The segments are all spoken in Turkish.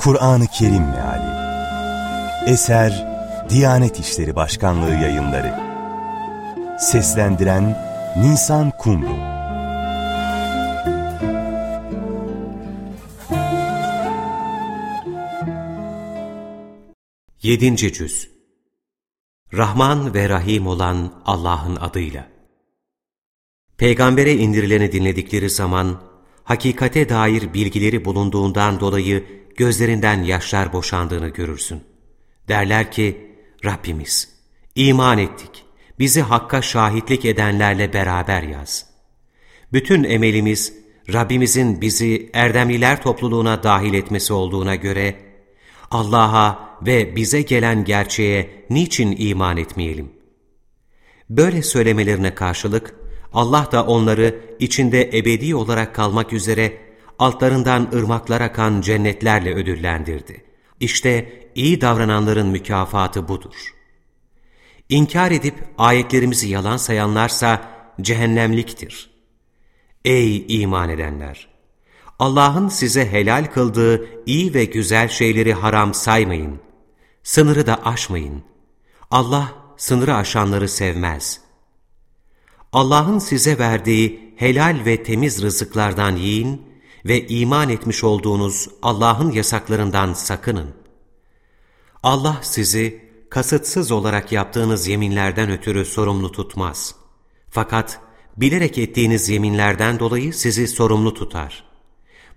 Kur'an-ı Kerim Meali. Eser Diyanet İşleri Başkanlığı Yayınları. Seslendiren Nisan Kumru. Yedinci Cüz. Rahman ve Rahim olan Allah'ın adıyla. Peygambere indirileni dinledikleri zaman hakikate dair bilgileri bulunduğundan dolayı gözlerinden yaşlar boşandığını görürsün. Derler ki, Rabbimiz, iman ettik, bizi Hakk'a şahitlik edenlerle beraber yaz. Bütün emelimiz, Rabbimizin bizi erdemliler topluluğuna dahil etmesi olduğuna göre, Allah'a ve bize gelen gerçeğe niçin iman etmeyelim? Böyle söylemelerine karşılık, Allah da onları içinde ebedi olarak kalmak üzere altlarından ırmaklar akan cennetlerle ödüllendirdi. İşte iyi davrananların mükafatı budur. İnkar edip ayetlerimizi yalan sayanlarsa cehennemliktir. Ey iman edenler! Allah'ın size helal kıldığı iyi ve güzel şeyleri haram saymayın. Sınırı da aşmayın. Allah sınırı aşanları sevmez.'' Allah'ın size verdiği helal ve temiz rızıklardan yiyin ve iman etmiş olduğunuz Allah'ın yasaklarından sakının. Allah sizi kasıtsız olarak yaptığınız yeminlerden ötürü sorumlu tutmaz. Fakat bilerek ettiğiniz yeminlerden dolayı sizi sorumlu tutar.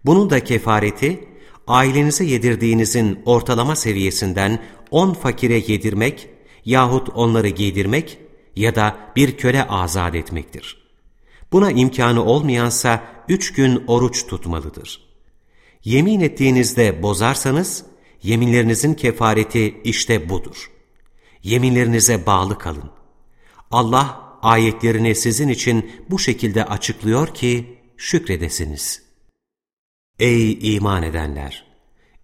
Bunun da kefareti, ailenize yedirdiğinizin ortalama seviyesinden on fakire yedirmek yahut onları giydirmek ya da bir köle azat etmektir. Buna imkanı olmayansa üç gün oruç tutmalıdır. Yemin ettiğinizde bozarsanız, yeminlerinizin kefareti işte budur. Yeminlerinize bağlı kalın. Allah ayetlerini sizin için bu şekilde açıklıyor ki şükredesiniz. Ey iman edenler!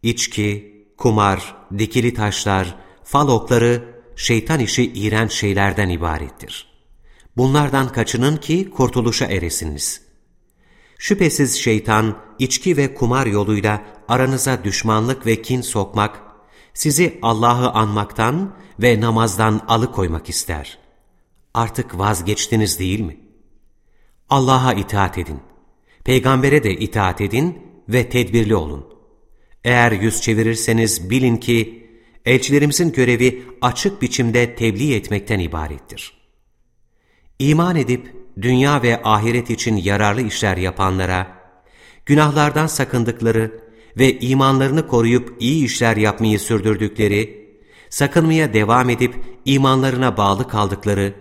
İçki, kumar, dikili taşlar, fal okları şeytan işi iğrenç şeylerden ibarettir. Bunlardan kaçının ki kurtuluşa eresiniz. Şüphesiz şeytan, içki ve kumar yoluyla aranıza düşmanlık ve kin sokmak, sizi Allah'ı anmaktan ve namazdan alıkoymak ister. Artık vazgeçtiniz değil mi? Allah'a itaat edin. Peygambere de itaat edin ve tedbirli olun. Eğer yüz çevirirseniz bilin ki elçilerimizin görevi açık biçimde tebliğ etmekten ibarettir. İman edip dünya ve ahiret için yararlı işler yapanlara, günahlardan sakındıkları ve imanlarını koruyup iyi işler yapmayı sürdürdükleri, sakınmaya devam edip imanlarına bağlı kaldıkları,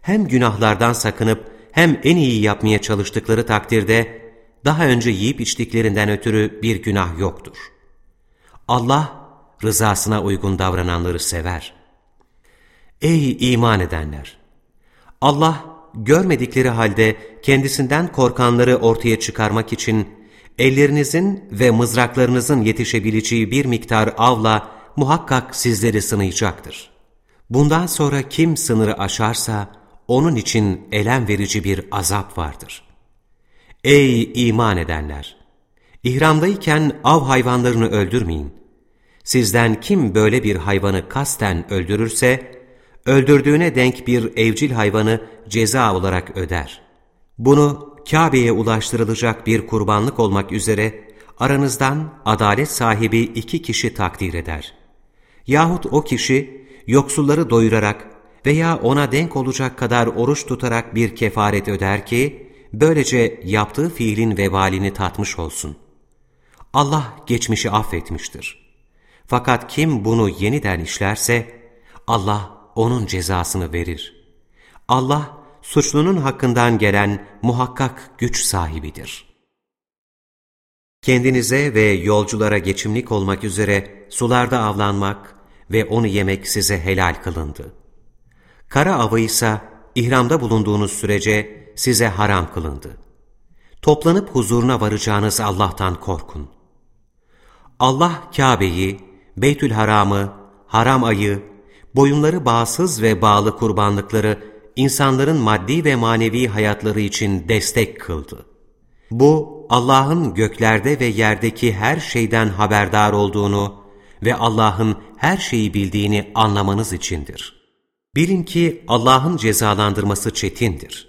hem günahlardan sakınıp hem en iyi yapmaya çalıştıkları takdirde, daha önce yiyip içtiklerinden ötürü bir günah yoktur. Allah, rızasına uygun davrananları sever. Ey iman edenler! Allah görmedikleri halde kendisinden korkanları ortaya çıkarmak için ellerinizin ve mızraklarınızın yetişebileceği bir miktar avla muhakkak sizleri sınayacaktır. Bundan sonra kim sınırı aşarsa onun için elem verici bir azap vardır. Ey iman edenler! İhramdayken av hayvanlarını öldürmeyin. Sizden kim böyle bir hayvanı kasten öldürürse, öldürdüğüne denk bir evcil hayvanı ceza olarak öder. Bunu Kabe'ye ulaştırılacak bir kurbanlık olmak üzere aranızdan adalet sahibi iki kişi takdir eder. Yahut o kişi yoksulları doyurarak veya ona denk olacak kadar oruç tutarak bir kefaret öder ki, böylece yaptığı fiilin vebalini tatmış olsun. Allah geçmişi affetmiştir. Fakat kim bunu yeniden işlerse Allah onun cezasını verir. Allah suçlunun hakkından gelen muhakkak güç sahibidir. Kendinize ve yolculara geçimlik olmak üzere sularda avlanmak ve onu yemek size helal kılındı. Kara avı ise ihramda bulunduğunuz sürece size haram kılındı. Toplanıp huzuruna varacağınız Allah'tan korkun. Allah Kabe'yi Beytül Haram'ı, haram ayı, boyunları bağsız ve bağlı kurbanlıkları insanların maddi ve manevi hayatları için destek kıldı. Bu, Allah'ın göklerde ve yerdeki her şeyden haberdar olduğunu ve Allah'ın her şeyi bildiğini anlamanız içindir. Bilin ki Allah'ın cezalandırması çetindir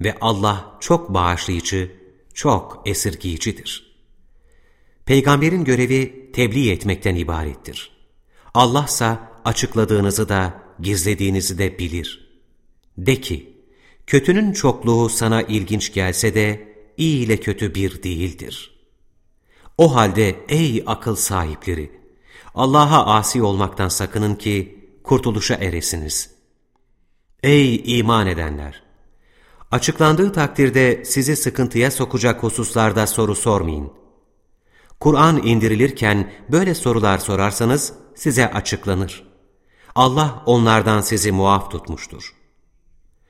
ve Allah çok bağışlayıcı, çok esirgiyicidir. Peygamberin görevi tebliğ etmekten ibarettir. Allah açıkladığınızı da gizlediğinizi de bilir. De ki, kötünün çokluğu sana ilginç gelse de iyi ile kötü bir değildir. O halde ey akıl sahipleri, Allah'a asi olmaktan sakının ki kurtuluşa eresiniz. Ey iman edenler! Açıklandığı takdirde sizi sıkıntıya sokacak hususlarda soru sormayın. Kur'an indirilirken böyle sorular sorarsanız size açıklanır. Allah onlardan sizi muaf tutmuştur.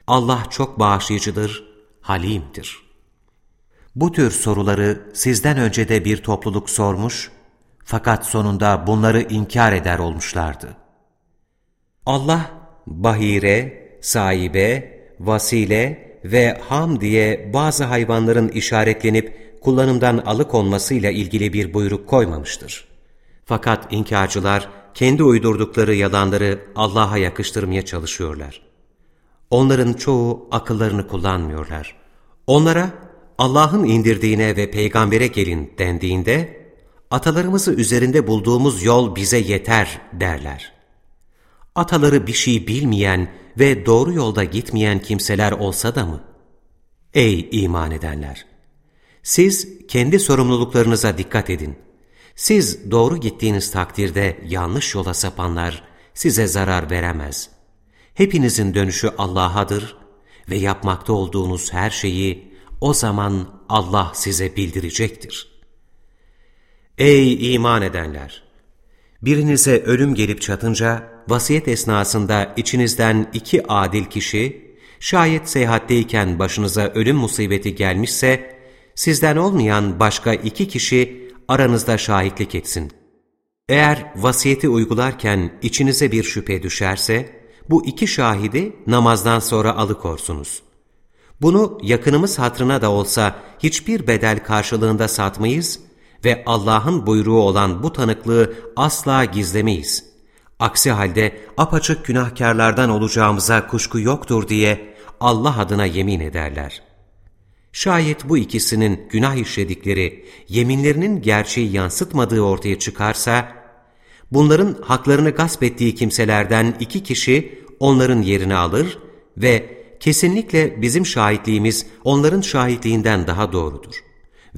Allah çok bağışlayıcıdır, halimdir. Bu tür soruları sizden önce de bir topluluk sormuş, fakat sonunda bunları inkar eder olmuşlardı. Allah, bahire, sahibe, vasile ve ham diye bazı hayvanların işaretlenip kullanımdan alıkonmasıyla ilgili bir buyruk koymamıştır. Fakat inkarcılar kendi uydurdukları yalanları Allah'a yakıştırmaya çalışıyorlar. Onların çoğu akıllarını kullanmıyorlar. Onlara Allah'ın indirdiğine ve peygambere gelin dendiğinde, atalarımızı üzerinde bulduğumuz yol bize yeter derler. Ataları bir şey bilmeyen ve doğru yolda gitmeyen kimseler olsa da mı? Ey iman edenler! Siz kendi sorumluluklarınıza dikkat edin. Siz doğru gittiğiniz takdirde yanlış yola sapanlar size zarar veremez. Hepinizin dönüşü Allah'adır ve yapmakta olduğunuz her şeyi o zaman Allah size bildirecektir. Ey iman edenler! Birinize ölüm gelip çatınca, vasiyet esnasında içinizden iki adil kişi, şayet seyahatteyken başınıza ölüm musibeti gelmişse, sizden olmayan başka iki kişi aranızda şahitlik etsin. Eğer vasiyeti uygularken içinize bir şüphe düşerse, bu iki şahidi namazdan sonra alıkorsunuz. Bunu yakınımız hatrına da olsa hiçbir bedel karşılığında satmayız ve Allah'ın buyruğu olan bu tanıklığı asla gizlemeyiz. Aksi halde apaçık günahkarlardan olacağımıza kuşku yoktur diye Allah adına yemin ederler. Şayet bu ikisinin günah işledikleri yeminlerinin gerçeği yansıtmadığı ortaya çıkarsa, bunların haklarını gasp ettiği kimselerden iki kişi onların yerini alır ve kesinlikle bizim şahitliğimiz onların şahitliğinden daha doğrudur.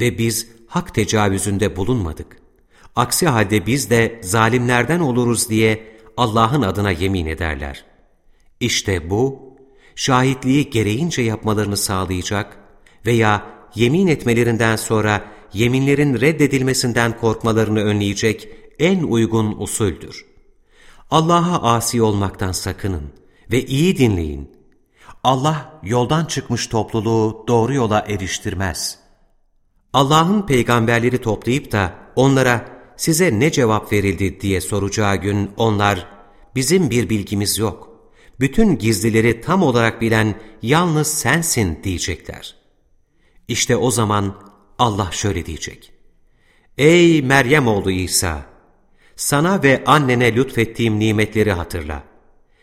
Ve biz hak tecavüzünde bulunmadık. Aksi halde biz de zalimlerden oluruz diye Allah'ın adına yemin ederler. İşte bu, şahitliği gereğince yapmalarını sağlayacak veya yemin etmelerinden sonra yeminlerin reddedilmesinden korkmalarını önleyecek en uygun usuldür. Allah'a asi olmaktan sakının ve iyi dinleyin. Allah yoldan çıkmış topluluğu doğru yola eriştirmez. Allah'ın peygamberleri toplayıp da onlara size ne cevap verildi diye soracağı gün onlar bizim bir bilgimiz yok. Bütün gizlileri tam olarak bilen yalnız sensin diyecekler. İşte o zaman Allah şöyle diyecek. Ey Meryem oğlu İsa! Sana ve annene lütfettiğim nimetleri hatırla.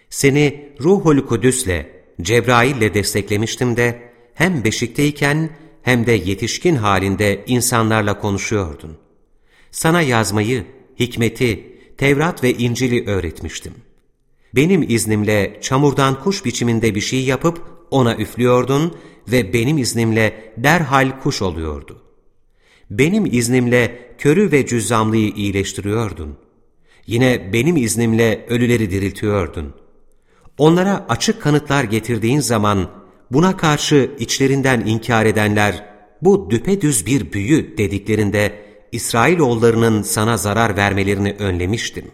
Seni Ruhul Kudüs'le, Cebrail'le desteklemiştim de hem beşikteyken hem de yetişkin halinde insanlarla konuşuyordun. Sana yazmayı, hikmeti, Tevrat ve İncil'i öğretmiştim. Benim iznimle çamurdan kuş biçiminde bir şey yapıp ona üflüyordun ve benim iznimle derhal kuş oluyordu. Benim iznimle körü ve cüzzamlıyı iyileştiriyordun. Yine benim iznimle ölüleri diriltiyordun. Onlara açık kanıtlar getirdiğin zaman buna karşı içlerinden inkar edenler bu düpedüz bir büyü dediklerinde İsrailoğullarının sana zarar vermelerini önlemiştim.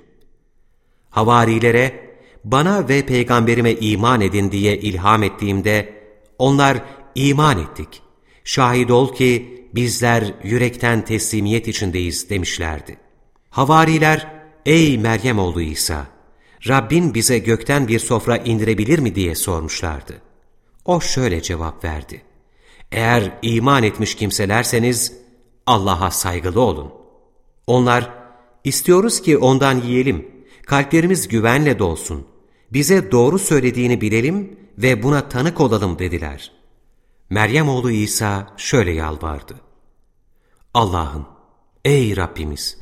Havarilere bana ve peygamberime iman edin diye ilham ettiğimde onlar iman ettik. Şahit ol ki bizler yürekten teslimiyet içindeyiz demişlerdi. Havariler ey Meryem oğlu İsa Rabbin bize gökten bir sofra indirebilir mi diye sormuşlardı. O şöyle cevap verdi. Eğer iman etmiş kimselerseniz Allah'a saygılı olun. Onlar, istiyoruz ki ondan yiyelim, kalplerimiz güvenle dolsun, bize doğru söylediğini bilelim ve buna tanık olalım dediler. Meryem oğlu İsa şöyle yalvardı. Allah'ım, ey Rabbimiz!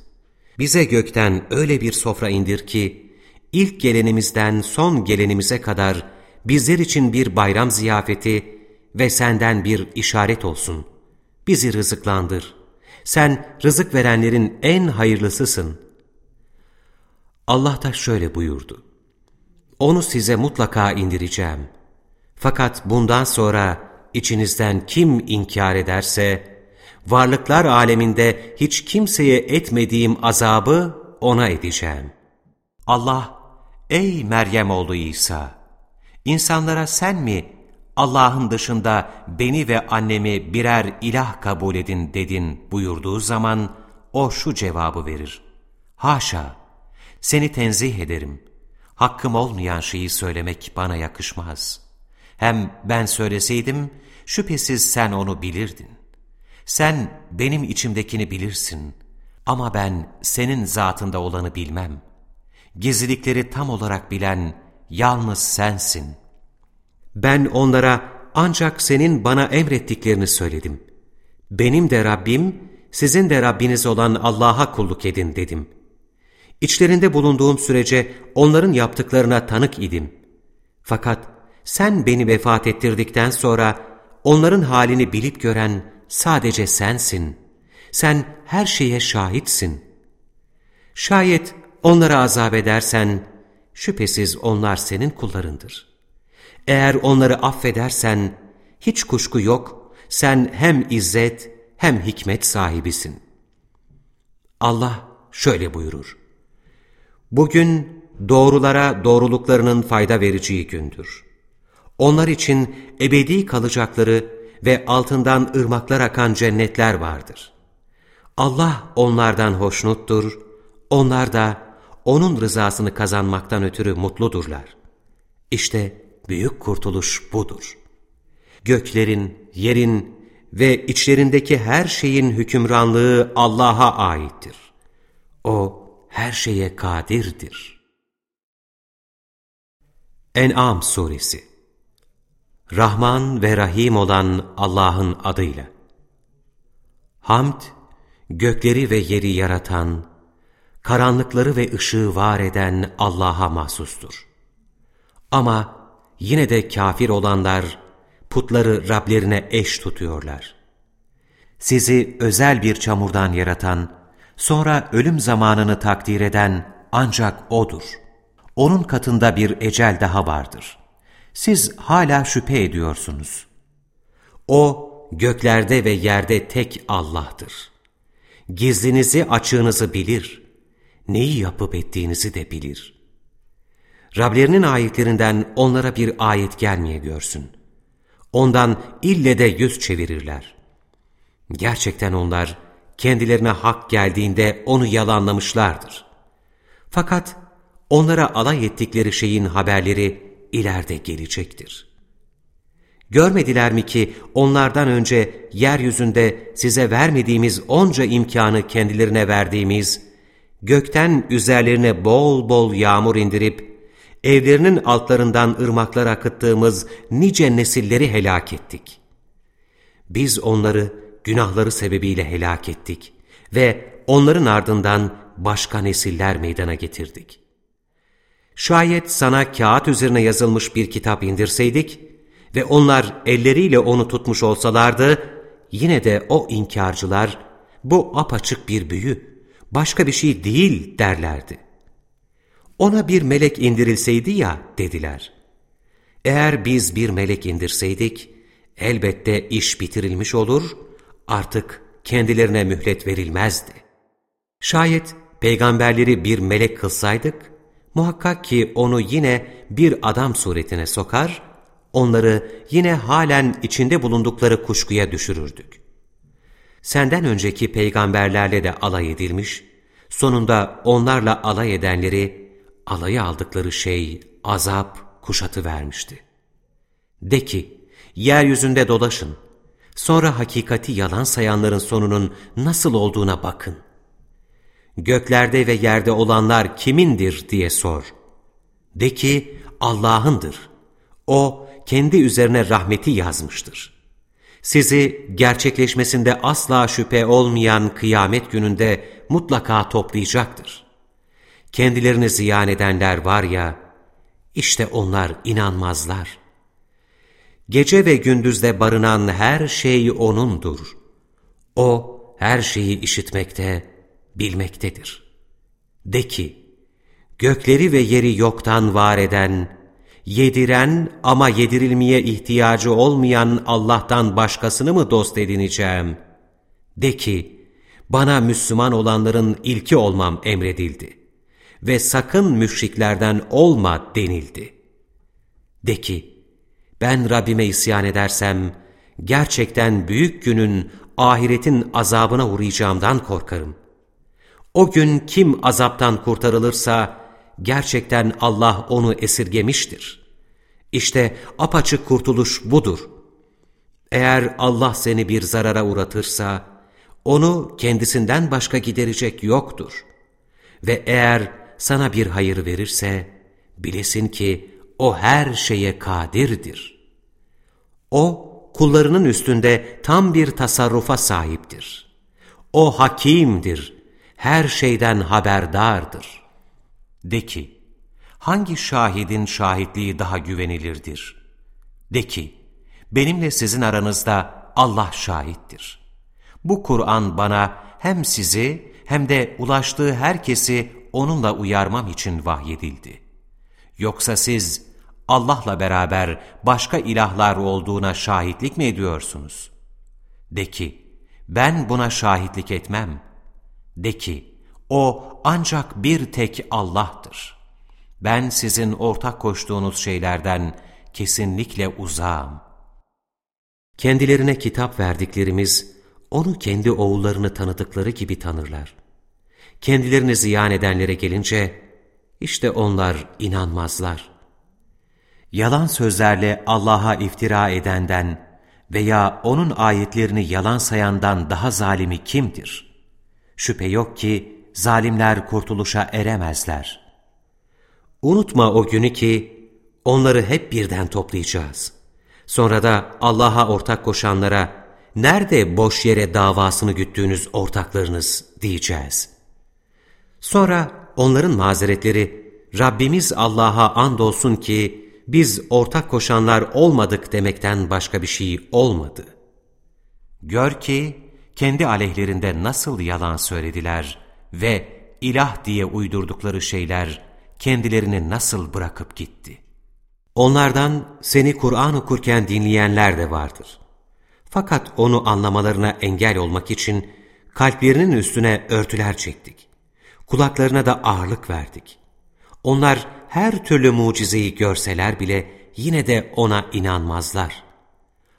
Bize gökten öyle bir sofra indir ki, ilk gelenimizden son gelenimize kadar bizler için bir bayram ziyafeti ve senden bir işaret olsun. Bizi rızıklandır. Sen rızık verenlerin en hayırlısısın. Allah da şöyle buyurdu. Onu size mutlaka indireceğim. Fakat bundan sonra içinizden kim inkar ederse, varlıklar aleminde hiç kimseye etmediğim azabı ona edeceğim. Allah, ey Meryem oğlu İsa! İnsanlara sen mi Allah'ın dışında beni ve annemi birer ilah kabul edin dedin buyurduğu zaman o şu cevabı verir. Haşa! Seni tenzih ederim. Hakkım olmayan şeyi söylemek bana yakışmaz. Hem ben söyleseydim şüphesiz sen onu bilirdin. Sen benim içimdekini bilirsin ama ben senin zatında olanı bilmem. Gizlilikleri tam olarak bilen yalnız sensin. Ben onlara ancak senin bana emrettiklerini söyledim. Benim de Rabbim, sizin de Rabbiniz olan Allah'a kulluk edin dedim. İçlerinde bulunduğum sürece onların yaptıklarına tanık idim. Fakat sen beni vefat ettirdikten sonra onların halini bilip gören sadece sensin. Sen her şeye şahitsin. Şayet onları azap edersen, şüphesiz onlar senin kullarındır. Eğer onları affedersen, hiç kuşku yok, sen hem izzet hem hikmet sahibisin. Allah şöyle buyurur. Bugün doğrulara doğruluklarının fayda vereceği gündür. Onlar için ebedi kalacakları ve altından ırmaklar akan cennetler vardır. Allah onlardan hoşnuttur, onlar da O'nun rızasını kazanmaktan ötürü mutludurlar. İşte büyük kurtuluş budur. Göklerin, yerin ve içlerindeki her şeyin hükümranlığı Allah'a aittir. O her şeye kadirdir. En'am Suresi Rahman ve Rahim olan Allah'ın adıyla. Hamd, gökleri ve yeri yaratan, karanlıkları ve ışığı var eden Allah'a mahsustur. Ama yine de kafir olanlar putları Rablerine eş tutuyorlar. Sizi özel bir çamurdan yaratan, sonra ölüm zamanını takdir eden ancak O'dur. O'nun katında bir ecel daha vardır.'' siz hala şüphe ediyorsunuz. O, göklerde ve yerde tek Allah'tır. Gizlinizi açığınızı bilir, neyi yapıp ettiğinizi de bilir. Rablerinin ayetlerinden onlara bir ayet gelmeye görsün. Ondan ille de yüz çevirirler. Gerçekten onlar kendilerine hak geldiğinde onu yalanlamışlardır. Fakat onlara alay ettikleri şeyin haberleri ileride gelecektir. Görmediler mi ki onlardan önce yeryüzünde size vermediğimiz onca imkanı kendilerine verdiğimiz, gökten üzerlerine bol bol yağmur indirip, evlerinin altlarından ırmaklar akıttığımız nice nesilleri helak ettik. Biz onları günahları sebebiyle helak ettik ve onların ardından başka nesiller meydana getirdik. Şayet sana kağıt üzerine yazılmış bir kitap indirseydik ve onlar elleriyle onu tutmuş olsalardı, yine de o inkarcılar, bu apaçık bir büyü, başka bir şey değil derlerdi. Ona bir melek indirilseydi ya dediler. Eğer biz bir melek indirseydik, elbette iş bitirilmiş olur, artık kendilerine mühlet verilmezdi. Şayet peygamberleri bir melek kılsaydık, Muhakkak ki onu yine bir adam suretine sokar, onları yine halen içinde bulundukları kuşkuya düşürürdük. Senden önceki peygamberlerle de alay edilmiş, sonunda onlarla alay edenleri, alaya aldıkları şey azap kuşatı vermişti. De ki, yeryüzünde dolaşın, Sonra hakikati yalan sayanların sonunun nasıl olduğuna bakın. Göklerde ve yerde olanlar kimindir diye sor. De ki Allah'ındır. O kendi üzerine rahmeti yazmıştır. Sizi gerçekleşmesinde asla şüphe olmayan kıyamet gününde mutlaka toplayacaktır. Kendilerini ziyan edenler var ya, işte onlar inanmazlar. Gece ve gündüzde barınan her şey O'nundur. O her şeyi işitmekte, bilmektedir. De ki, gökleri ve yeri yoktan var eden, yediren ama yedirilmeye ihtiyacı olmayan Allah'tan başkasını mı dost edineceğim? De ki, bana Müslüman olanların ilki olmam emredildi ve sakın müşriklerden olma denildi. De ki, ben Rabbime isyan edersem, gerçekten büyük günün, ahiretin azabına uğrayacağımdan korkarım. O gün kim azaptan kurtarılırsa, gerçekten Allah onu esirgemiştir. İşte apaçık kurtuluş budur. Eğer Allah seni bir zarara uğratırsa, onu kendisinden başka giderecek yoktur. Ve eğer sana bir hayır verirse, bilesin ki o her şeye kadirdir. O, kullarının üstünde tam bir tasarrufa sahiptir. O hakimdir, her şeyden haberdardır. De ki, hangi şahidin şahitliği daha güvenilirdir? De ki, benimle sizin aranızda Allah şahittir. Bu Kur'an bana hem sizi hem de ulaştığı herkesi onunla uyarmam için vahyedildi. Yoksa siz Allah'la beraber başka ilahlar olduğuna şahitlik mi ediyorsunuz? De ki, ben buna şahitlik etmem. De ki, o ancak bir tek Allah'tır. Ben sizin ortak koştuğunuz şeylerden kesinlikle uzağım. Kendilerine kitap verdiklerimiz, onu kendi oğullarını tanıdıkları gibi tanırlar. Kendilerini ziyan edenlere gelince, işte onlar inanmazlar. Yalan sözlerle Allah'a iftira edenden veya O'nun ayetlerini yalan sayandan daha zalimi kimdir? Şüphe yok ki zalimler kurtuluşa eremezler. Unutma o günü ki onları hep birden toplayacağız. Sonra da Allah'a ortak koşanlara nerede boş yere davasını güttüğünüz ortaklarınız diyeceğiz. Sonra onların mazeretleri Rabbimiz Allah'a andolsun ki biz ortak koşanlar olmadık demekten başka bir şey olmadı. Gör ki kendi aleyhlerinde nasıl yalan söylediler ve ilah diye uydurdukları şeyler kendilerini nasıl bırakıp gitti. Onlardan seni Kur'an okurken dinleyenler de vardır. Fakat onu anlamalarına engel olmak için kalplerinin üstüne örtüler çektik. Kulaklarına da ağırlık verdik. Onlar her türlü mucizeyi görseler bile yine de ona inanmazlar.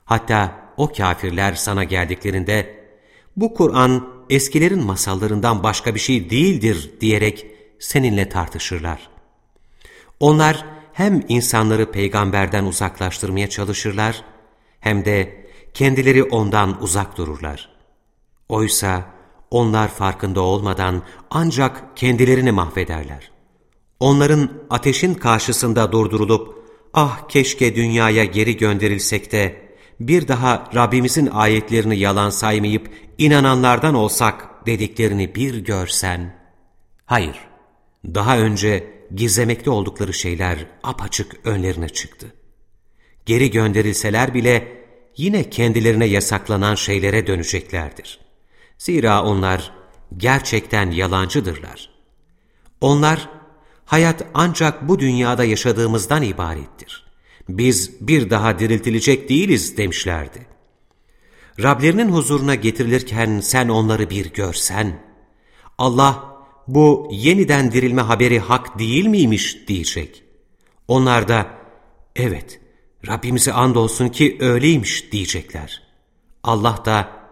Hatta o kafirler sana geldiklerinde, bu Kur'an eskilerin masallarından başka bir şey değildir diyerek seninle tartışırlar. Onlar hem insanları peygamberden uzaklaştırmaya çalışırlar, hem de kendileri ondan uzak dururlar. Oysa onlar farkında olmadan ancak kendilerini mahvederler. Onların ateşin karşısında durdurulup, ah keşke dünyaya geri gönderilsek de, bir daha Rabbimizin ayetlerini yalan saymayıp inananlardan olsak dediklerini bir görsen. Hayır, daha önce gizlemekte oldukları şeyler apaçık önlerine çıktı. Geri gönderilseler bile yine kendilerine yasaklanan şeylere döneceklerdir. Zira onlar gerçekten yalancıdırlar. Onlar, hayat ancak bu dünyada yaşadığımızdan ibarettir. Biz bir daha diriltilecek değiliz demişlerdi. Rablerinin huzuruna getirilirken sen onları bir görsen, Allah bu yeniden dirilme haberi hak değil miymiş diyecek. Onlar da evet Rabbimize andolsun ki öyleymiş diyecekler. Allah da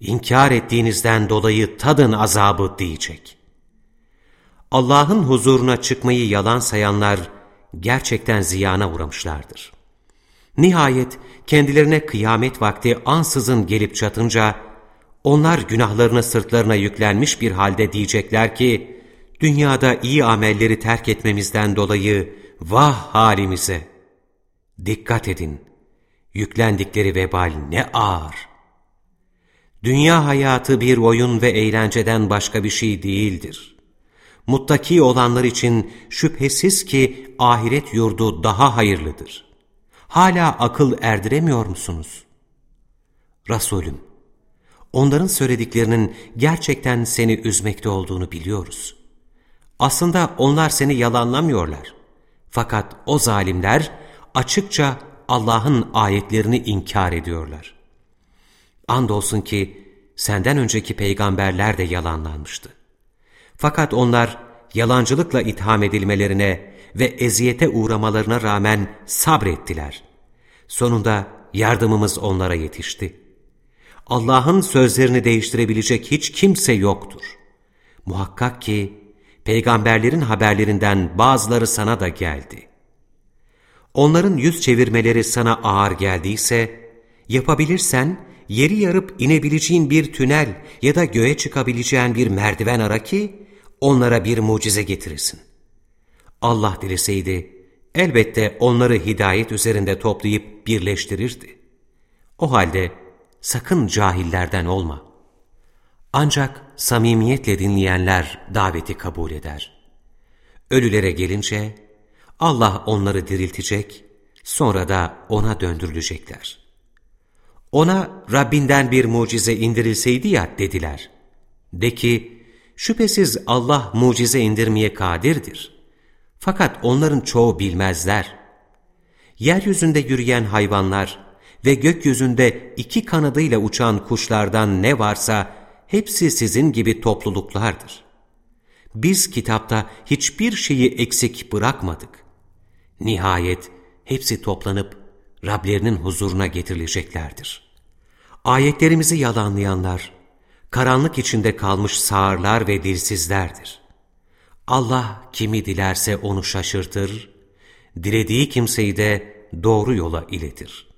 inkar ettiğinizden dolayı tadın azabı diyecek. Allah'ın huzuruna çıkmayı yalan sayanlar gerçekten ziyana uğramışlardır. Nihayet kendilerine kıyamet vakti ansızın gelip çatınca, onlar günahlarını sırtlarına yüklenmiş bir halde diyecekler ki, dünyada iyi amelleri terk etmemizden dolayı vah halimize. Dikkat edin, yüklendikleri vebal ne ağır. Dünya hayatı bir oyun ve eğlenceden başka bir şey değildir. Muttaki olanlar için şüphesiz ki ahiret yurdu daha hayırlıdır. Hala akıl erdiremiyor musunuz? Resulüm, onların söylediklerinin gerçekten seni üzmekte olduğunu biliyoruz. Aslında onlar seni yalanlamıyorlar. Fakat o zalimler açıkça Allah'ın ayetlerini inkar ediyorlar. Andolsun ki senden önceki peygamberler de yalanlanmıştı. Fakat onlar yalancılıkla itham edilmelerine ve eziyete uğramalarına rağmen sabrettiler. Sonunda yardımımız onlara yetişti. Allah'ın sözlerini değiştirebilecek hiç kimse yoktur. Muhakkak ki peygamberlerin haberlerinden bazıları sana da geldi. Onların yüz çevirmeleri sana ağır geldiyse, yapabilirsen yeri yarıp inebileceğin bir tünel ya da göğe çıkabileceğin bir merdiven ara ki, onlara bir mucize getirirsin. Allah dileseydi, elbette onları hidayet üzerinde toplayıp birleştirirdi. O halde sakın cahillerden olma. Ancak samimiyetle dinleyenler daveti kabul eder. Ölülere gelince Allah onları diriltecek, sonra da O'na döndürülecekler. Ona Rabbinden bir mucize indirilseydi ya dediler. De ki, şüphesiz Allah mucize indirmeye kadirdir. Fakat onların çoğu bilmezler. Yeryüzünde yürüyen hayvanlar ve gökyüzünde iki kanadıyla uçan kuşlardan ne varsa hepsi sizin gibi topluluklardır. Biz kitapta hiçbir şeyi eksik bırakmadık. Nihayet hepsi toplanıp Rablerinin huzuruna getirileceklerdir. Ayetlerimizi yalanlayanlar, karanlık içinde kalmış sağırlar ve dilsizlerdir. Allah kimi dilerse onu şaşırtır, dilediği kimseyi de doğru yola iletir.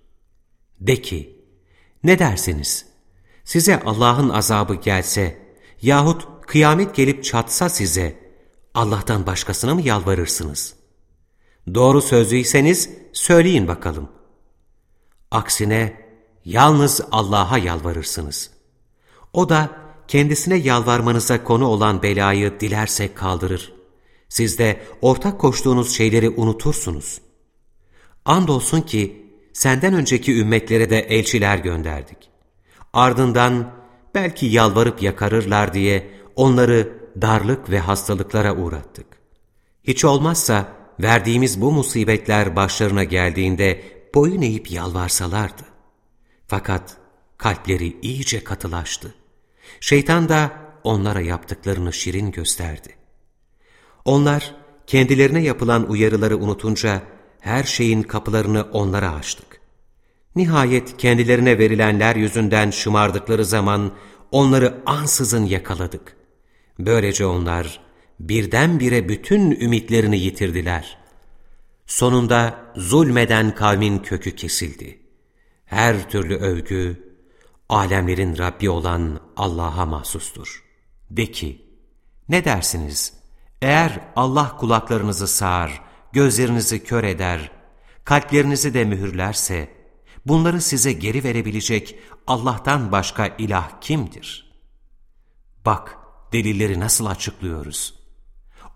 De ki, ne dersiniz? Size Allah'ın azabı gelse yahut kıyamet gelip çatsa size Allah'tan başkasına mı yalvarırsınız? Doğru sözlüyseniz söyleyin bakalım. Aksine yalnız Allah'a yalvarırsınız. O da kendisine yalvarmanıza konu olan belayı dilerse kaldırır. Siz de ortak koştuğunuz şeyleri unutursunuz. Andolsun ki senden önceki ümmetlere de elçiler gönderdik. Ardından belki yalvarıp yakarırlar diye onları darlık ve hastalıklara uğrattık. Hiç olmazsa verdiğimiz bu musibetler başlarına geldiğinde boyun eğip yalvarsalardı. Fakat kalpleri iyice katılaştı. Şeytan da onlara yaptıklarını şirin gösterdi. Onlar kendilerine yapılan uyarıları unutunca her şeyin kapılarını onlara açtık. Nihayet kendilerine verilenler yüzünden şımardıkları zaman onları ansızın yakaladık. Böylece onlar birdenbire bütün ümitlerini yitirdiler. Sonunda zulmeden kavmin kökü kesildi. Her türlü övgü, alemlerin Rabbi olan Allah'a mahsustur. De ki, ne dersiniz? Eğer Allah kulaklarınızı sağar, gözlerinizi kör eder, kalplerinizi de mühürlerse, bunları size geri verebilecek Allah'tan başka ilah kimdir? Bak, delilleri nasıl açıklıyoruz.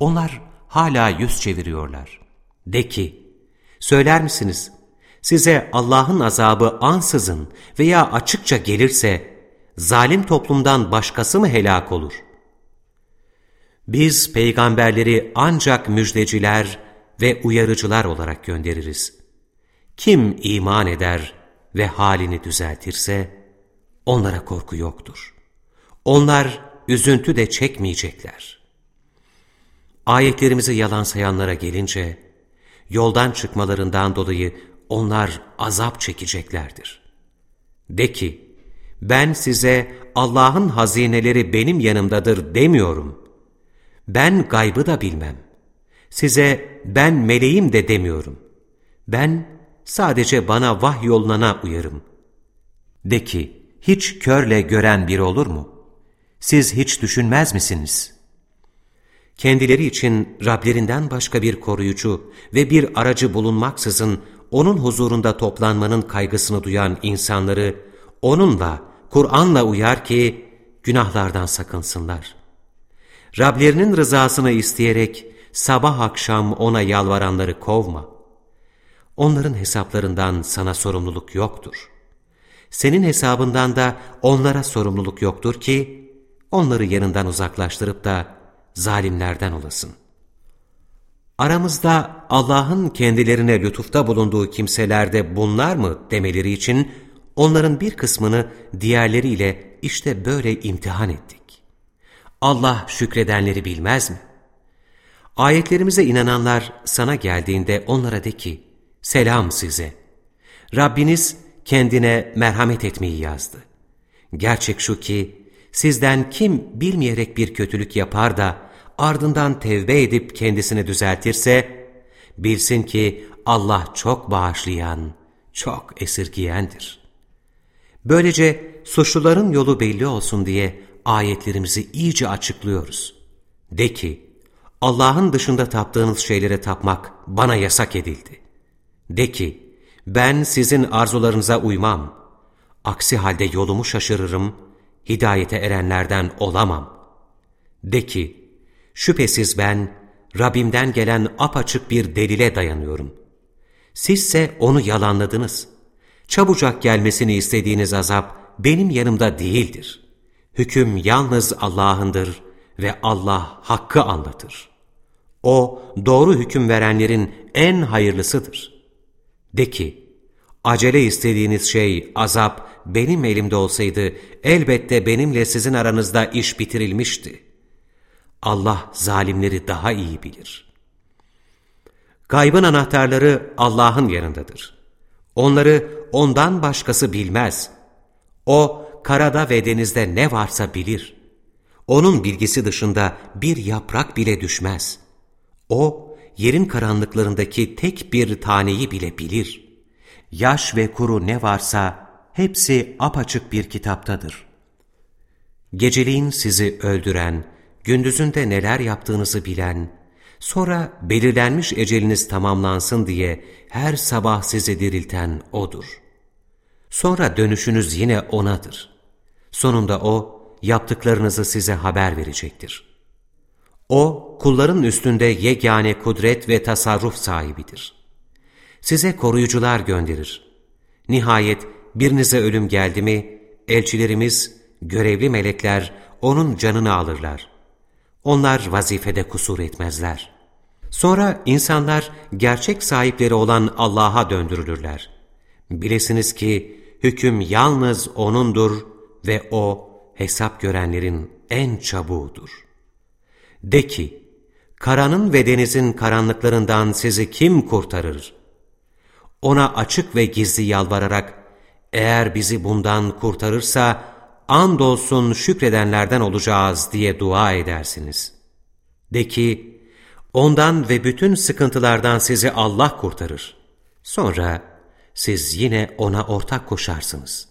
Onlar hala yüz çeviriyorlar. De ki, söyler misiniz, size Allah'ın azabı ansızın veya açıkça gelirse, zalim toplumdan başkası mı helak olur? Biz peygamberleri ancak müjdeciler ve uyarıcılar olarak göndeririz. Kim iman eder ve halini düzeltirse onlara korku yoktur. Onlar üzüntü de çekmeyecekler. Ayetlerimizi yalan sayanlara gelince yoldan çıkmalarından dolayı onlar azap çekeceklerdir. De ki, ben size Allah'ın hazineleri benim yanımdadır demiyorum. Ben gaybı da bilmem. Size ben meleğim de demiyorum. Ben sadece bana vahyolunana uyarım. De ki, hiç körle gören bir olur mu? Siz hiç düşünmez misiniz? Kendileri için Rablerinden başka bir koruyucu ve bir aracı bulunmaksızın O'nun huzurunda toplanmanın kaygısını duyan insanları O'nunla, Kur'an'la uyar ki günahlardan sakınsınlar. Rablerinin rızasını isteyerek sabah akşam O'na yalvaranları kovma. Onların hesaplarından sana sorumluluk yoktur. Senin hesabından da onlara sorumluluk yoktur ki, onları yanından uzaklaştırıp da zalimlerden olasın. Aramızda Allah'ın kendilerine lütufta bulunduğu kimselerde bunlar mı demeleri için onların bir kısmını diğerleriyle işte böyle imtihan ettik. Allah şükredenleri bilmez mi? Ayetlerimize inananlar sana geldiğinde onlara de ki, selam size. Rabbiniz kendine merhamet etmeyi yazdı. Gerçek şu ki, sizden kim bilmeyerek bir kötülük yapar da ardından tevbe edip kendisini düzeltirse, bilsin ki Allah çok bağışlayan, çok esirgiyendir. Böylece suçluların yolu belli olsun diye ayetlerimizi iyice açıklıyoruz. De ki, Allah'ın dışında taptığınız şeylere tapmak bana yasak edildi. De ki, ben sizin arzularınıza uymam. Aksi halde yolumu şaşırırım, hidayete erenlerden olamam. De ki, şüphesiz ben Rabbimden gelen apaçık bir delile dayanıyorum. Sizse onu yalanladınız. Çabucak gelmesini istediğiniz azap benim yanımda değildir. Hüküm yalnız Allah'ındır ve Allah hakkı anlatır. O doğru hüküm verenlerin en hayırlısıdır. De ki, acele istediğiniz şey azap benim elimde olsaydı elbette benimle sizin aranızda iş bitirilmişti. Allah zalimleri daha iyi bilir. Gaybın anahtarları Allah'ın yanındadır. Onları ondan başkası bilmez. O karada ve denizde ne varsa bilir. Onun bilgisi dışında bir yaprak bile düşmez. O, yerin karanlıklarındaki tek bir taneyi bile bilir. Yaş ve kuru ne varsa hepsi apaçık bir kitaptadır. Geceliğin sizi öldüren, gündüzünde neler yaptığınızı bilen, sonra belirlenmiş eceliniz tamamlansın diye her sabah sizi dirilten O'dur. Sonra dönüşünüz yine O'nadır. Sonunda O, yaptıklarınızı size haber verecektir. O, kulların üstünde yegane kudret ve tasarruf sahibidir. Size koruyucular gönderir. Nihayet birinize ölüm geldi mi, elçilerimiz, görevli melekler onun canını alırlar. Onlar vazifede kusur etmezler. Sonra insanlar gerçek sahipleri olan Allah'a döndürülürler. Bilesiniz ki hüküm yalnız O'nundur ve O hesap görenlerin en çabuğudur. De ki, karanın ve denizin karanlıklarından sizi kim kurtarır? Ona açık ve gizli yalvararak, eğer bizi bundan kurtarırsa, andolsun şükredenlerden olacağız diye dua edersiniz. De ki, ondan ve bütün sıkıntılardan sizi Allah kurtarır. Sonra siz yine ona ortak koşarsınız.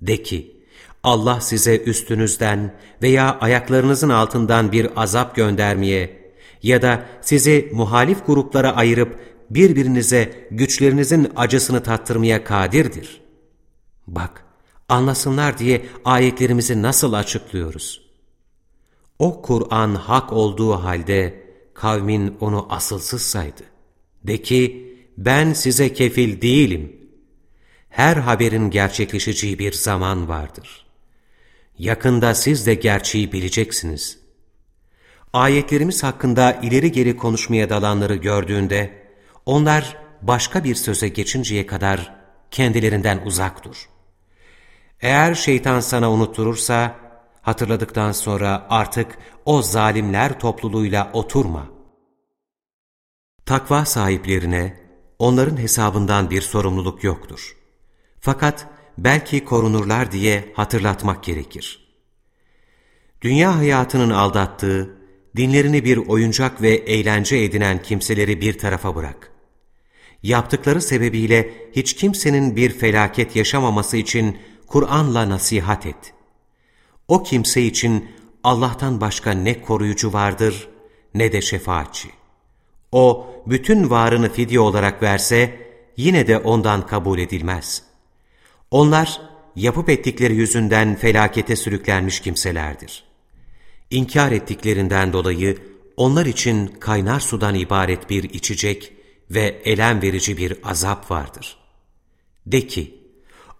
De ki, Allah size üstünüzden veya ayaklarınızın altından bir azap göndermeye ya da sizi muhalif gruplara ayırıp birbirinize güçlerinizin acısını tattırmaya kadirdir. Bak, anlasınlar diye ayetlerimizi nasıl açıklıyoruz? O Kur'an hak olduğu halde kavmin onu asılsız saydı. De ki, ben size kefil değilim. Her haberin gerçekleşeceği bir zaman vardır. Yakında siz de gerçeği bileceksiniz. Ayetlerimiz hakkında ileri geri konuşmaya dalanları gördüğünde, onlar başka bir söze geçinceye kadar kendilerinden uzak dur. Eğer şeytan sana unutturursa, hatırladıktan sonra artık o zalimler topluluğuyla oturma. Takva sahiplerine onların hesabından bir sorumluluk yoktur. Fakat belki korunurlar diye hatırlatmak gerekir. Dünya hayatının aldattığı, dinlerini bir oyuncak ve eğlence edinen kimseleri bir tarafa bırak. Yaptıkları sebebiyle hiç kimsenin bir felaket yaşamaması için Kur'an'la nasihat et. O kimse için Allah'tan başka ne koruyucu vardır ne de şefaatçi. O bütün varını fidye olarak verse yine de ondan kabul edilmez. Onlar yapıp ettikleri yüzünden felakete sürüklenmiş kimselerdir. İnkar ettiklerinden dolayı onlar için kaynar sudan ibaret bir içecek ve elem verici bir azap vardır. De ki,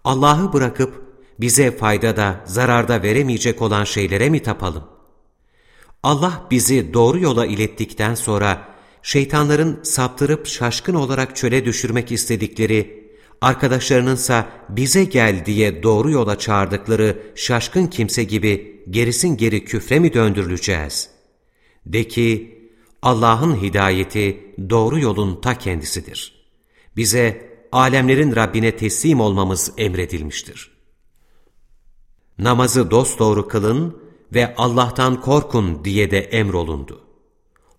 Allah'ı bırakıp bize fayda da zararda veremeyecek olan şeylere mi tapalım? Allah bizi doğru yola ilettikten sonra şeytanların saptırıp şaşkın olarak çöle düşürmek istedikleri, arkadaşlarınınsa bize gel diye doğru yola çağırdıkları şaşkın kimse gibi gerisin geri küfre mi döndürüleceğiz? De ki, Allah'ın hidayeti doğru yolun ta kendisidir. Bize alemlerin Rabbine teslim olmamız emredilmiştir. Namazı dosdoğru kılın ve Allah'tan korkun diye de emrolundu.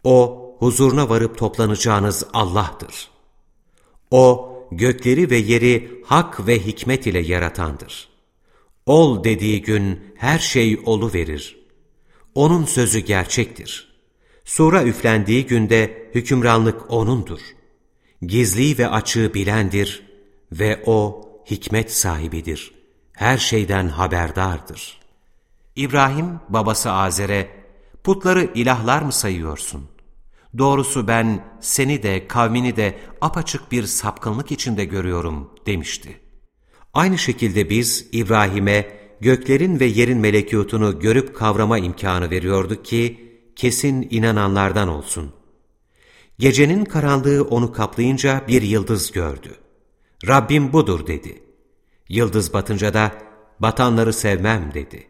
O, huzuruna varıp toplanacağınız Allah'tır. O, gökleri ve yeri hak ve hikmet ile yaratandır. Ol dediği gün her şey olu verir. Onun sözü gerçektir. Sura üflendiği günde hükümranlık O'nundur. Gizli ve açığı bilendir ve O hikmet sahibidir. Her şeyden haberdardır. İbrahim babası Azer'e, putları ilahlar mı sayıyorsun? Doğrusu ben seni de kavmini de apaçık bir sapkınlık içinde görüyorum demişti. Aynı şekilde biz İbrahim'e göklerin ve yerin melekutunu görüp kavrama imkanı veriyorduk ki kesin inananlardan olsun. Gecenin karanlığı onu kaplayınca bir yıldız gördü. Rabbim budur dedi. Yıldız batınca da batanları sevmem dedi.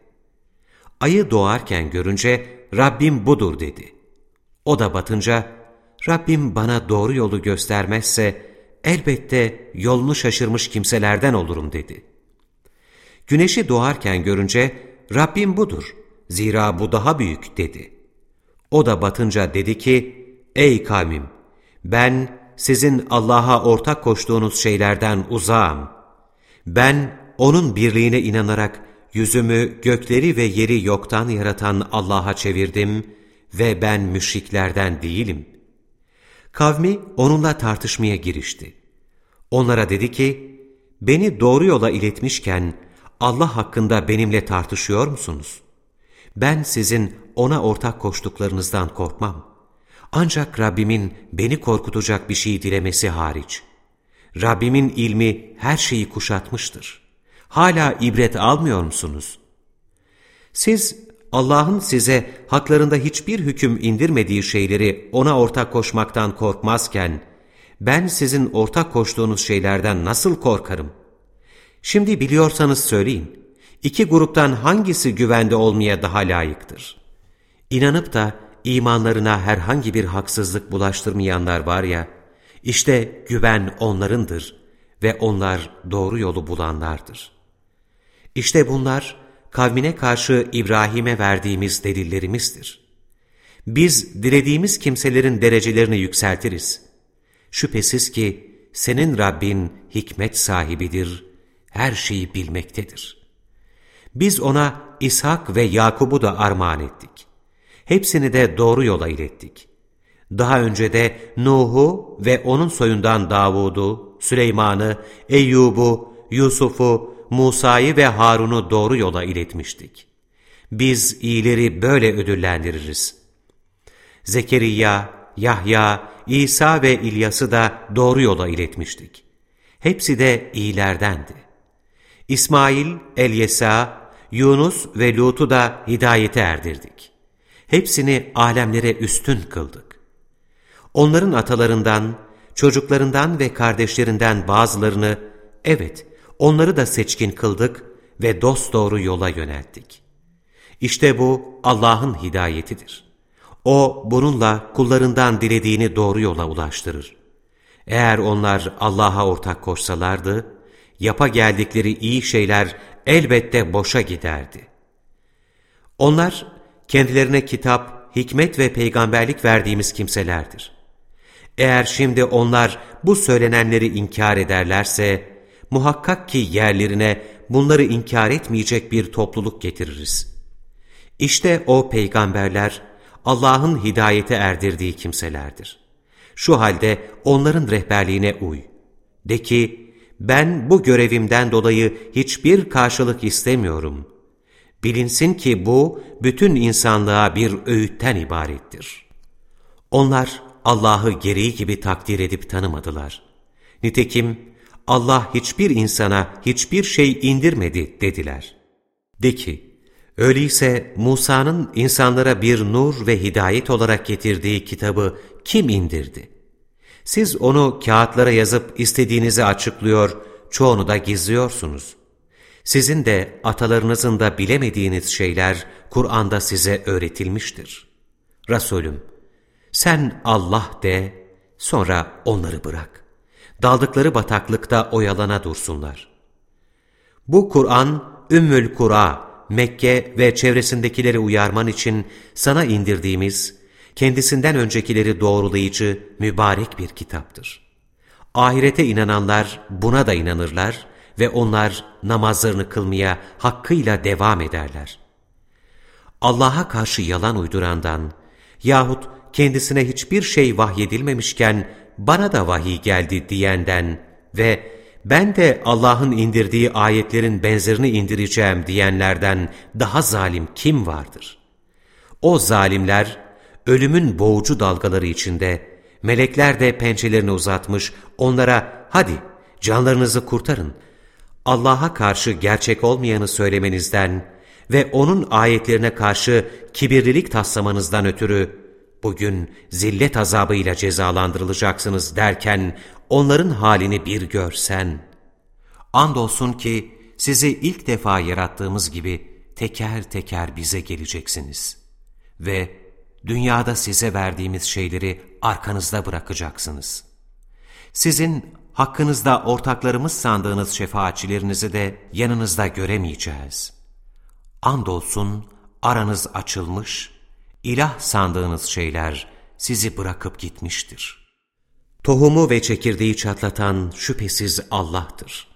Ayı doğarken görünce Rabbim budur dedi. O da batınca, Rabbim bana doğru yolu göstermezse, elbette yolunu şaşırmış kimselerden olurum dedi. Güneşi doğarken görünce, Rabbim budur, zira bu daha büyük dedi. O da batınca dedi ki, Ey kavmim, ben sizin Allah'a ortak koştuğunuz şeylerden uzağım. Ben O'nun birliğine inanarak yüzümü gökleri ve yeri yoktan yaratan Allah'a çevirdim ve ben müşriklerden değilim. Kavmi onunla tartışmaya girişti. Onlara dedi ki, beni doğru yola iletmişken Allah hakkında benimle tartışıyor musunuz? Ben sizin ona ortak koştuklarınızdan korkmam. Ancak Rabbimin beni korkutacak bir şey dilemesi hariç. Rabbimin ilmi her şeyi kuşatmıştır. Hala ibret almıyor musunuz? Siz Allah'ın size haklarında hiçbir hüküm indirmediği şeyleri ona ortak koşmaktan korkmazken, ben sizin ortak koştuğunuz şeylerden nasıl korkarım? Şimdi biliyorsanız söyleyin, iki gruptan hangisi güvende olmaya daha layıktır? İnanıp da imanlarına herhangi bir haksızlık bulaştırmayanlar var ya, işte güven onlarındır ve onlar doğru yolu bulanlardır. İşte bunlar, kavmine karşı İbrahim'e verdiğimiz delillerimizdir. Biz dilediğimiz kimselerin derecelerini yükseltiriz. Şüphesiz ki senin Rabbin hikmet sahibidir, her şeyi bilmektedir. Biz ona İshak ve Yakub'u da armağan ettik. Hepsini de doğru yola ilettik. Daha önce de Nuh'u ve onun soyundan Davud'u, Süleyman'ı, Eyyub'u, Yusuf'u, Musa'yı ve Harun'u doğru yola iletmiştik. Biz iyileri böyle ödüllendiririz. Zekeriya, Yahya, İsa ve İlyas'ı da doğru yola iletmiştik. Hepsi de iyilerdendi. İsmail, Elyesa, Yunus ve Lut'u da hidayete erdirdik. Hepsini alemlere üstün kıldık. Onların atalarından, çocuklarından ve kardeşlerinden bazılarını, evet, Onları da seçkin kıldık ve dosdoğru yola yönelttik. İşte bu Allah'ın hidayetidir. O bununla kullarından dilediğini doğru yola ulaştırır. Eğer onlar Allah'a ortak koşsalardı, yapa geldikleri iyi şeyler elbette boşa giderdi. Onlar kendilerine kitap, hikmet ve peygamberlik verdiğimiz kimselerdir. Eğer şimdi onlar bu söylenenleri inkar ederlerse, muhakkak ki yerlerine bunları inkar etmeyecek bir topluluk getiririz. İşte o peygamberler, Allah'ın hidayete erdirdiği kimselerdir. Şu halde onların rehberliğine uy. De ki, ben bu görevimden dolayı hiçbir karşılık istemiyorum. Bilinsin ki bu, bütün insanlığa bir öğütten ibarettir. Onlar Allah'ı gereği gibi takdir edip tanımadılar. Nitekim Allah hiçbir insana hiçbir şey indirmedi dediler. De ki, öyleyse Musa'nın insanlara bir nur ve hidayet olarak getirdiği kitabı kim indirdi? Siz onu kağıtlara yazıp istediğinizi açıklıyor, çoğunu da gizliyorsunuz. Sizin de atalarınızın da bilemediğiniz şeyler Kur'an'da size öğretilmiştir. Resulüm, sen Allah de, sonra onları bırak. Daldıkları bataklıkta oyalana dursunlar. Bu Kur'an, Ümmül Kura, Mekke ve çevresindekileri uyarman için sana indirdiğimiz, kendisinden öncekileri doğrulayıcı, mübarek bir kitaptır. Ahirete inananlar buna da inanırlar ve onlar namazlarını kılmaya hakkıyla devam ederler. Allah'a karşı yalan uydurandan yahut kendisine hiçbir şey vahyedilmemişken bana da vahiy geldi diyenden ve ben de Allah'ın indirdiği ayetlerin benzerini indireceğim diyenlerden daha zalim kim vardır? O zalimler ölümün boğucu dalgaları içinde, melekler de pençelerini uzatmış onlara hadi canlarınızı kurtarın, Allah'a karşı gerçek olmayanı söylemenizden ve O'nun ayetlerine karşı kibirlilik taslamanızdan ötürü bugün zillet azabıyla cezalandırılacaksınız derken onların halini bir görsen. Andolsun ki sizi ilk defa yarattığımız gibi teker teker bize geleceksiniz. Ve dünyada size verdiğimiz şeyleri arkanızda bırakacaksınız. Sizin hakkınızda ortaklarımız sandığınız şefaatçilerinizi de yanınızda göremeyeceğiz. Andolsun aranız açılmış, ilah sandığınız şeyler sizi bırakıp gitmiştir. Tohumu ve çekirdeği çatlatan şüphesiz Allah'tır.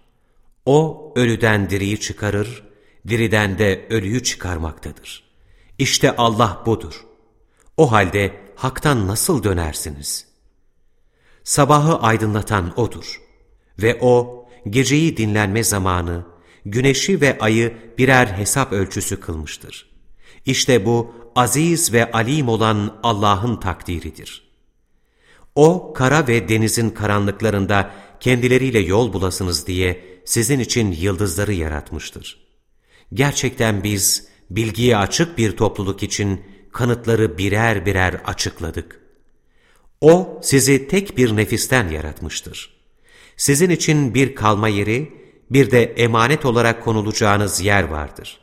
O ölüden diriyi çıkarır, diriden de ölüyü çıkarmaktadır. İşte Allah budur. O halde haktan nasıl dönersiniz? Sabahı aydınlatan O'dur. Ve O, geceyi dinlenme zamanı, güneşi ve ayı birer hesap ölçüsü kılmıştır. İşte bu aziz ve alim olan Allah'ın takdiridir. O, kara ve denizin karanlıklarında kendileriyle yol bulasınız diye sizin için yıldızları yaratmıştır. Gerçekten biz, bilgiye açık bir topluluk için kanıtları birer birer açıkladık. O, sizi tek bir nefisten yaratmıştır. Sizin için bir kalma yeri, bir de emanet olarak konulacağınız yer vardır.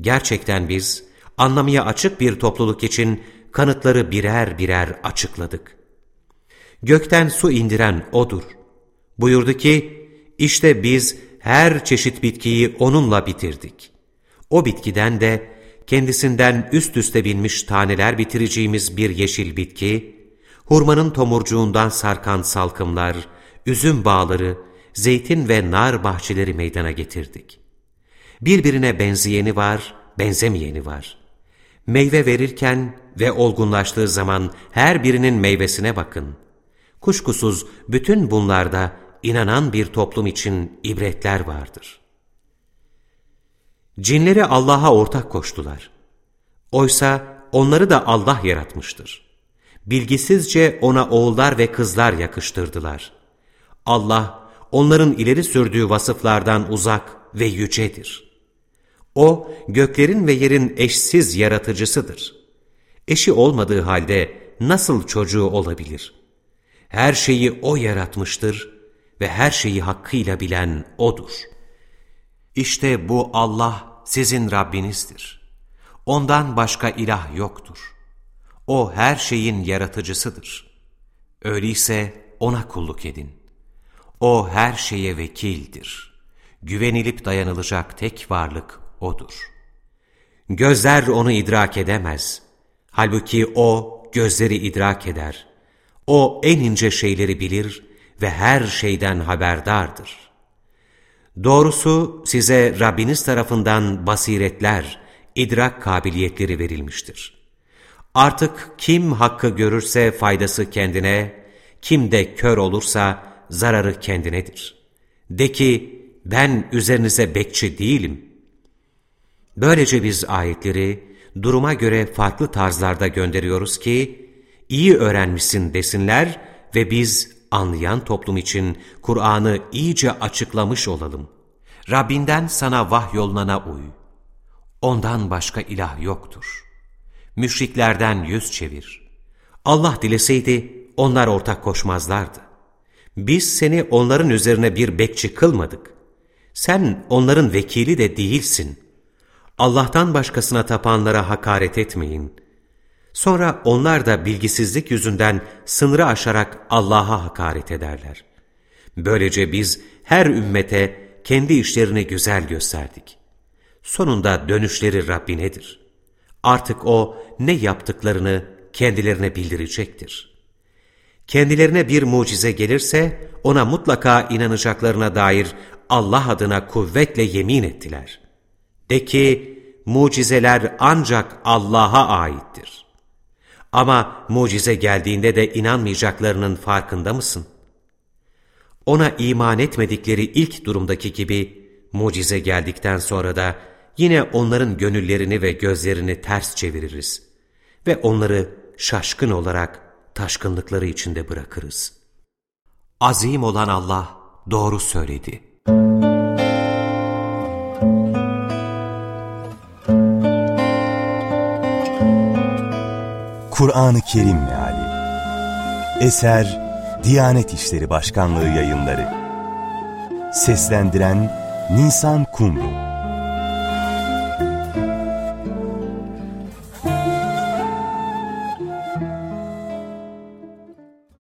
Gerçekten biz, anlamaya açık bir topluluk için kanıtları birer birer açıkladık. Gökten su indiren O'dur. Buyurdu ki, işte biz her çeşit bitkiyi O'nunla bitirdik. O bitkiden de kendisinden üst üste binmiş taneler bitireceğimiz bir yeşil bitki, hurmanın tomurcuğundan sarkan salkımlar, üzüm bağları, zeytin ve nar bahçeleri meydana getirdik. Birbirine benzeyeni var, benzemeyeni var. Meyve verirken ve olgunlaştığı zaman her birinin meyvesine bakın. Kuşkusuz bütün bunlarda inanan bir toplum için ibretler vardır. Cinleri Allah'a ortak koştular. Oysa onları da Allah yaratmıştır. Bilgisizce ona oğullar ve kızlar yakıştırdılar. Allah, onların ileri sürdüğü vasıflardan uzak ve yücedir. O, göklerin ve yerin eşsiz yaratıcısıdır. Eşi olmadığı halde nasıl çocuğu olabilir? Her şeyi O yaratmıştır ve her şeyi hakkıyla bilen O'dur. İşte bu Allah sizin Rabbinizdir. Ondan başka ilah yoktur. O her şeyin yaratıcısıdır. Öyleyse O'na kulluk edin. O her şeye vekildir. Güvenilip dayanılacak tek varlık O'dur. Gözler O'nu idrak edemez. Halbuki O gözleri idrak eder. O en ince şeyleri bilir ve her şeyden haberdardır. Doğrusu size Rabbiniz tarafından basiretler, idrak kabiliyetleri verilmiştir. Artık kim hakkı görürse faydası kendine, kim de kör olursa zararı kendinedir. De ki, ben üzerinize bekçi değilim. Böylece biz ayetleri duruma göre farklı tarzlarda gönderiyoruz ki, iyi öğrenmişsin desinler ve biz anlayan toplum için Kur'an'ı iyice açıklamış olalım. Rabbinden sana vahyolunana uy. Ondan başka ilah yoktur. Müşriklerden yüz çevir. Allah dileseydi onlar ortak koşmazlardı. Biz seni onların üzerine bir bekçi kılmadık. Sen onların vekili de değilsin. Allah'tan başkasına tapanlara hakaret etmeyin. Sonra onlar da bilgisizlik yüzünden sınırı aşarak Allah'a hakaret ederler. Böylece biz her ümmete kendi işlerini güzel gösterdik. Sonunda dönüşleri Rabbinedir. Artık O ne yaptıklarını kendilerine bildirecektir. Kendilerine bir mucize gelirse ona mutlaka inanacaklarına dair Allah adına kuvvetle yemin ettiler. De ki, mucizeler ancak Allah'a aittir. Ama mucize geldiğinde de inanmayacaklarının farkında mısın? Ona iman etmedikleri ilk durumdaki gibi mucize geldikten sonra da yine onların gönüllerini ve gözlerini ters çeviririz ve onları şaşkın olarak taşkınlıkları içinde bırakırız. Azim olan Allah doğru söyledi. Kur'an-ı Kerim Meali Eser Diyanet İşleri Başkanlığı yayınları Seslendiren Nisan Kumru